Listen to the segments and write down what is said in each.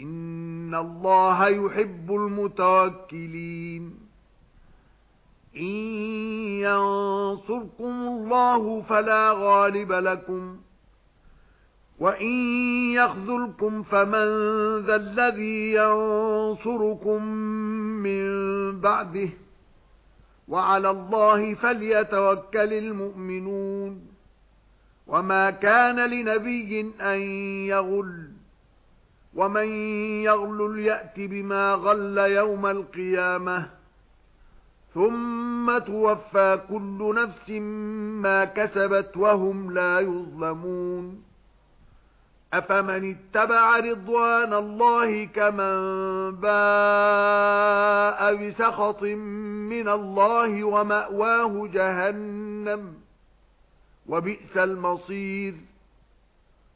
إِنَّ اللَّهَ يُحِبُّ الْمُتَوَكِّلِينَ إِن يَنصُرْكُمُ اللَّهُ فَلَا غَالِبَ لَكُمْ وَإِن يَخْذُلْكُمْ فَمَن ذَا الَّذِي يَنصُرُكُم مِّن بَعْدِهِ وَعَلَى اللَّهِ فَلْيَتَوَكَّلِ الْمُؤْمِنُونَ وَمَا كَانَ لِنَبِيٍّ أَن يَغُلَّ وَمَن يَغْلُلْ يَأْتِ بِمَا غَلَّ يَوْمَ الْقِيَامَةِ ثُمَّ تُوَفَّى كُلُّ نَفْسٍ مَا كَسَبَتْ وَهُمْ لَا يُظْلَمُونَ أَفَمَنِ اتَّبَعَ رِضْوَانَ اللَّهِ كَمَن بَاءَ بِسَخَطٍ مِّنَ اللَّهِ وَمَأْوَاهُ جَهَنَّمُ وَبِئْسَ الْمَصِيرُ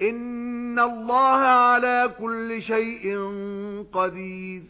إِنَّ اللَّهَ عَلَى كُلِّ شَيْءٍ قَدِيرٌ